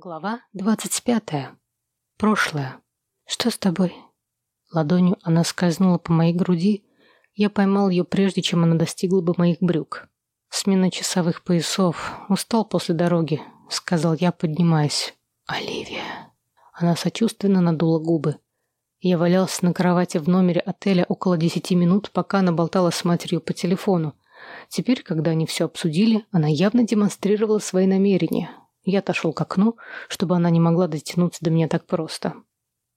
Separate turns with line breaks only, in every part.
Глава двадцать пятая. Прошлое. Что с тобой? Ладонью она скользнула по моей груди. Я поймал ее прежде, чем она достигла бы моих брюк. Смена часовых поясов. Устал после дороги, сказал я, поднимаясь. Оливия. Она сочувственно надула губы. Я валялся на кровати в номере отеля около десяти минут, пока она болтала с матерью по телефону. Теперь, когда они все обсудили, она явно демонстрировала свои намерения. Я отошел к окну, чтобы она не могла дотянуться до меня так просто.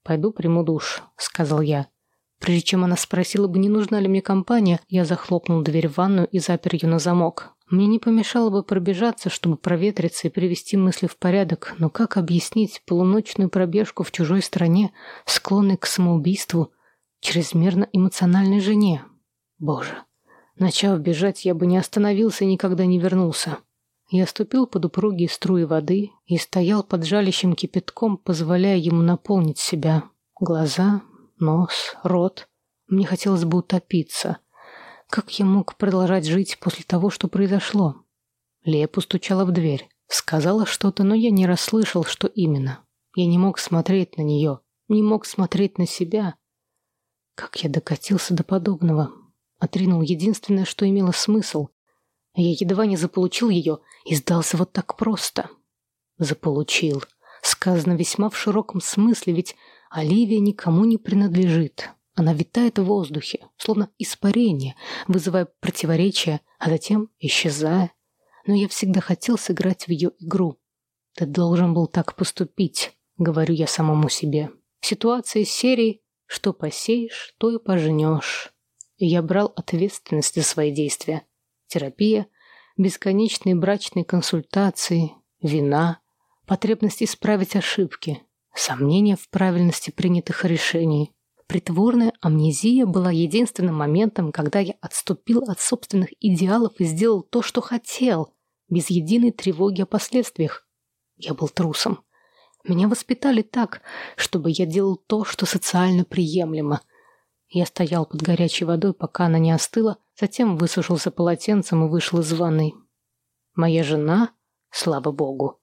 «Пойду приму душ», — сказал я. Прежде чем она спросила бы, не нужна ли мне компания, я захлопнул дверь в ванную и запер ее на замок. Мне не помешало бы пробежаться, чтобы проветриться и привести мысли в порядок, но как объяснить полуночную пробежку в чужой стране, склонной к самоубийству, чрезмерно эмоциональной жене? Боже, начав бежать, я бы не остановился и никогда не вернулся. Я ступил под упругие струи воды и стоял под жалящим кипятком, позволяя ему наполнить себя. Глаза, нос, рот. Мне хотелось бы утопиться. Как я мог продолжать жить после того, что произошло? Лея постучала в дверь. Сказала что-то, но я не расслышал, что именно. Я не мог смотреть на нее, не мог смотреть на себя. Как я докатился до подобного? Отринул единственное, что имело смысл. Я едва не заполучил ее и сдался вот так просто. Заполучил. Сказано весьма в широком смысле, ведь Оливия никому не принадлежит. Она витает в воздухе, словно испарение, вызывая противоречия, а затем исчезая. Но я всегда хотел сыграть в ее игру. Ты должен был так поступить, говорю я самому себе. В ситуации серии «Что посеешь, то и пожнешь». И я брал ответственность за свои действия терапия, бесконечные брачные консультации, вина, потребность исправить ошибки, сомнения в правильности принятых решений. Притворная амнезия была единственным моментом, когда я отступил от собственных идеалов и сделал то, что хотел, без единой тревоги о последствиях. Я был трусом. Меня воспитали так, чтобы я делал то, что социально приемлемо. Я стоял под горячей водой, пока она не остыла, Затем высушился полотенцем и вышел из ванной. Моя жена, слава богу,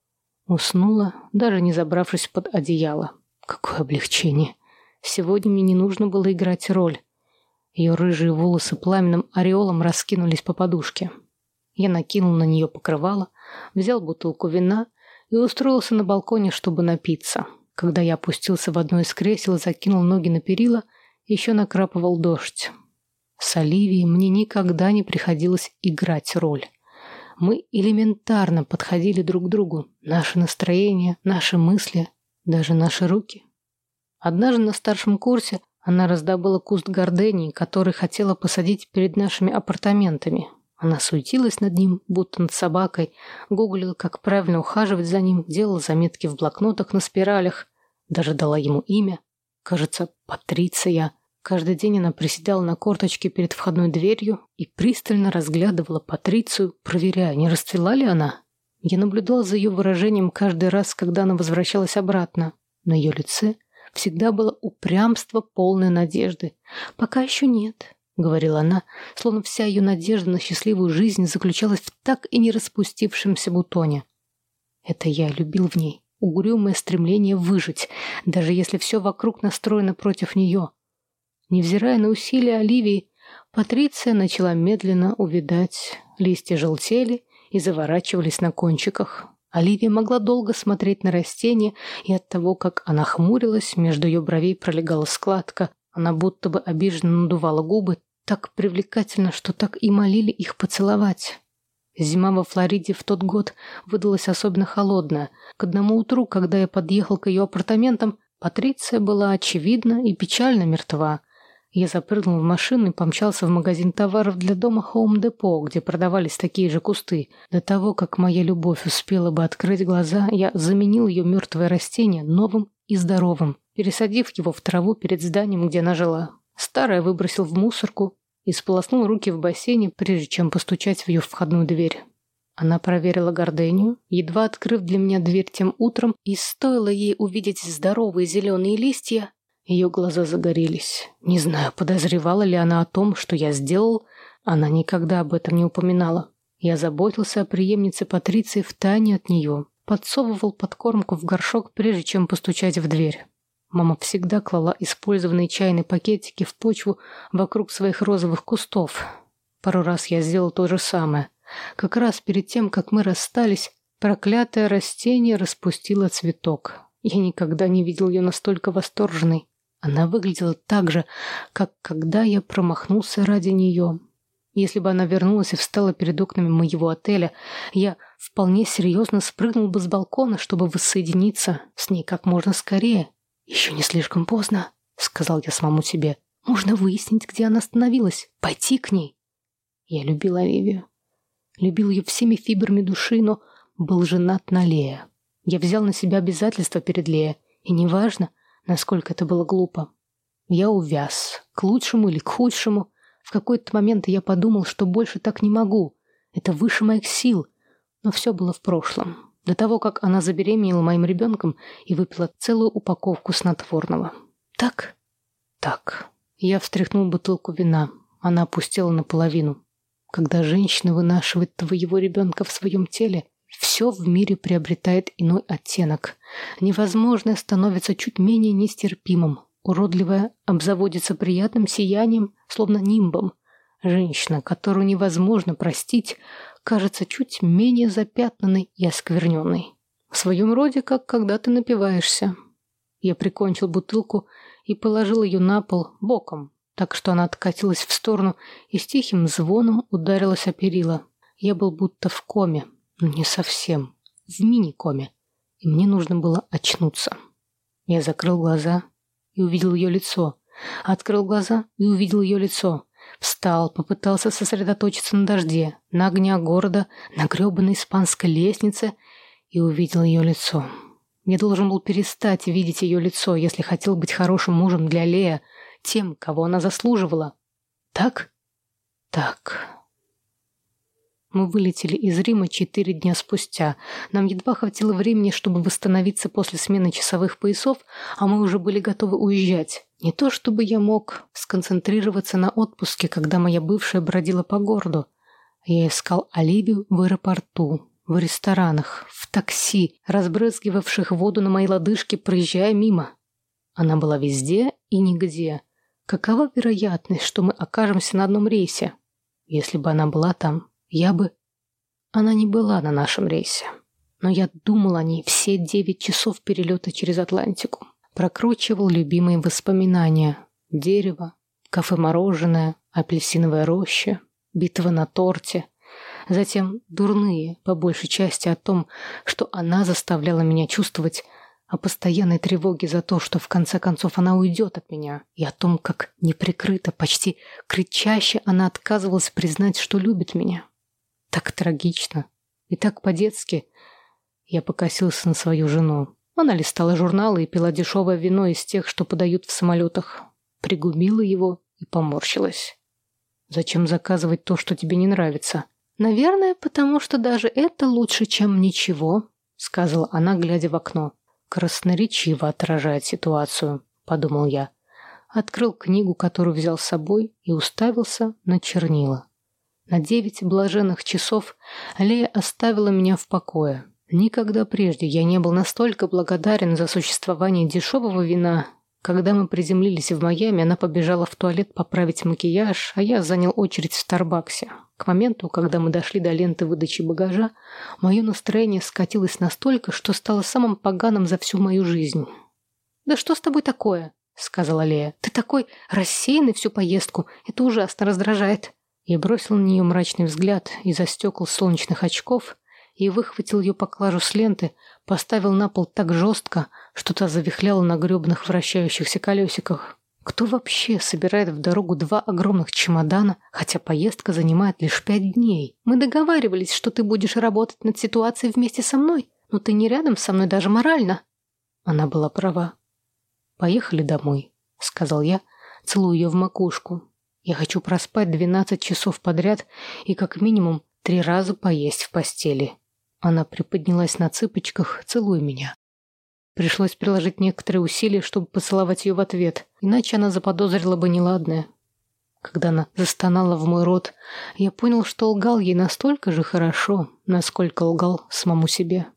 уснула, даже не забравшись под одеяло. Какое облегчение. Сегодня мне не нужно было играть роль. Ее рыжие волосы пламенным ореолом раскинулись по подушке. Я накинул на нее покрывало, взял бутылку вина и устроился на балконе, чтобы напиться. Когда я опустился в одно из кресел и закинул ноги на перила, еще накрапывал дождь. С Оливией мне никогда не приходилось играть роль. Мы элементарно подходили друг к другу. Наше настроение, наши мысли, даже наши руки. Однажды на старшем курсе она раздобыла куст гордений, который хотела посадить перед нашими апартаментами. Она суетилась над ним, будто над собакой, гуглила, как правильно ухаживать за ним, делала заметки в блокнотах на спиралях, даже дала ему имя. Кажется, Патриция. Каждый день она приседала на корточке перед входной дверью и пристально разглядывала Патрицию, проверяя, не расцвела ли она. Я наблюдал за ее выражением каждый раз, когда она возвращалась обратно. На ее лице всегда было упрямство полной надежды. «Пока еще нет», — говорила она, словно вся ее надежда на счастливую жизнь заключалась в так и не распустившемся бутоне. Это я любил в ней, угрюмое стремление выжить, даже если все вокруг настроено против нее — Невзирая на усилия Оливии, Патриция начала медленно увидать. Листья желтели и заворачивались на кончиках. Оливия могла долго смотреть на растения, и от того, как она хмурилась, между ее бровей пролегала складка. Она будто бы обиженно надувала губы, так привлекательно, что так и молили их поцеловать. Зима во Флориде в тот год выдалась особенно холодная. К одному утру, когда я подъехал к ее апартаментам, Патриция была очевидно и печально мертва. Я запрыгнул в машину и помчался в магазин товаров для дома Home Depot, где продавались такие же кусты. До того, как моя любовь успела бы открыть глаза, я заменил ее мертвое растение новым и здоровым, пересадив его в траву перед зданием, где она жила. Старое выбросил в мусорку и сполоснул руки в бассейне, прежде чем постучать в ее входную дверь. Она проверила гордению, едва открыв для меня дверь тем утром, и стоило ей увидеть здоровые зеленые листья, ее глаза загорелись. Не знаю, подозревала ли она о том, что я сделал, она никогда об этом не упоминала. Я заботился о преемнице Патриции в тайне от нее. подсовывал подкормку в горшок, прежде чем постучать в дверь. Мама всегда клала использованные чайные пакетики в почву вокруг своих розовых кустов. Пару раз я сделал то же самое. Как раз перед тем, как мы расстались, проклятое растение распустило цветок. Я никогда не видел ее настолько восторженной. Она выглядела так же, как когда я промахнулся ради нее. Если бы она вернулась и встала перед окнами моего отеля, я вполне серьезно спрыгнул бы с балкона, чтобы воссоединиться с ней как можно скорее. «Еще не слишком поздно», — сказал я самому себе. «Можно выяснить, где она остановилась, пойти к ней». Я любил Оливию. Любил ее всеми фибрами души, но был женат на Лея. Я взял на себя обязательства перед Лея, и неважно, насколько это было глупо. Я увяз, к лучшему или к худшему — в какой-то момент я подумал, что больше так не могу. Это выше моих сил. Но все было в прошлом. До того, как она забеременела моим ребенком и выпила целую упаковку снотворного. Так? Так. Я встряхнул бутылку вина. Она опустела наполовину. Когда женщина вынашивает твоего ребенка в своем теле, все в мире приобретает иной оттенок. Невозможное становится чуть менее нестерпимым. Уродливая обзаводится приятным сиянием, словно нимбом. Женщина, которую невозможно простить, кажется чуть менее запятнанной и оскверненной. В своем роде, как когда ты напиваешься. Я прикончил бутылку и положил ее на пол боком, так что она откатилась в сторону и с тихим звоном ударилась о перила. Я был будто в коме, но не совсем, в мини-коме, и мне нужно было очнуться. Я закрыл глаза и увидел ее лицо. Открыл глаза и увидел ее лицо. Встал, попытался сосредоточиться на дожде, на огнях города, на гребаной испанской лестнице и увидел ее лицо. Я должен был перестать видеть ее лицо, если хотел быть хорошим мужем для Лея, тем, кого она заслуживала. Так? Так. Мы вылетели из Рима четыре дня спустя. Нам едва хватило времени, чтобы восстановиться после смены часовых поясов, а мы уже были готовы уезжать. Не то чтобы я мог сконцентрироваться на отпуске, когда моя бывшая бродила по городу. Я искал Оливию в аэропорту, в ресторанах, в такси, разбрызгивавших воду на мои лодыжки, проезжая мимо. Она была везде и нигде. Какова вероятность, что мы окажемся на одном рейсе? Если бы она была там, я бы... Она не была на нашем рейсе. Но я думал о ней все девять часов перелета через Атлантику. Прокручивал любимые воспоминания. Дерево, кафе-мороженое, апельсиновая роща, битва на торте. Затем дурные, по большей части, о том, что она заставляла меня чувствовать о постоянной тревоге за то, что в конце концов она уйдет от меня, и о том, как неприкрыто, почти кричаще она отказывалась признать, что любит меня. Так трагично. И так по-детски. Я покосился на свою жену. Она листала журналы и пила дешевое вино из тех, что подают в самолетах. Пригубила его и поморщилась. Зачем заказывать то, что тебе не нравится? Наверное, потому что даже это лучше, чем ничего, сказала она, глядя в окно. Красноречиво отражает ситуацию, подумал я. Открыл книгу, которую взял с собой, и уставился на чернила. На девять блаженных часов Лея оставила меня в покое. Никогда прежде я не был настолько благодарен за существование дешевого вина. Когда мы приземлились в Майами, она побежала в туалет поправить макияж, а я занял очередь в Старбаксе. К моменту, когда мы дошли до ленты выдачи багажа, мое настроение скатилось настолько, что стало самым поганым за всю мою жизнь. «Да что с тобой такое?» — сказала Лея. «Ты такой рассеянный всю поездку. Это ужасно раздражает». Я бросил на нее мрачный взгляд из-за стекол солнечных очков и выхватил ее поклажу с ленты, поставил на пол так жестко, что та завихляла на гребных вращающихся колесиках. Кто вообще собирает в дорогу два огромных чемодана, хотя поездка занимает лишь пять дней? Мы договаривались, что ты будешь работать над ситуацией вместе со мной, но ты не рядом со мной даже морально. Она была права. «Поехали домой», — сказал я, целуя ее в макушку, я хочу проспать 12 часов подряд и как минимум три раза поесть в постели. Она приподнялась на цыпочках, целуя меня. Пришлось приложить некоторые усилия, чтобы поцеловать ее в ответ, иначе она заподозрила бы неладное. Когда она застонала в мой рот, я понял, что лгал ей настолько же хорошо, насколько лгал самому себе.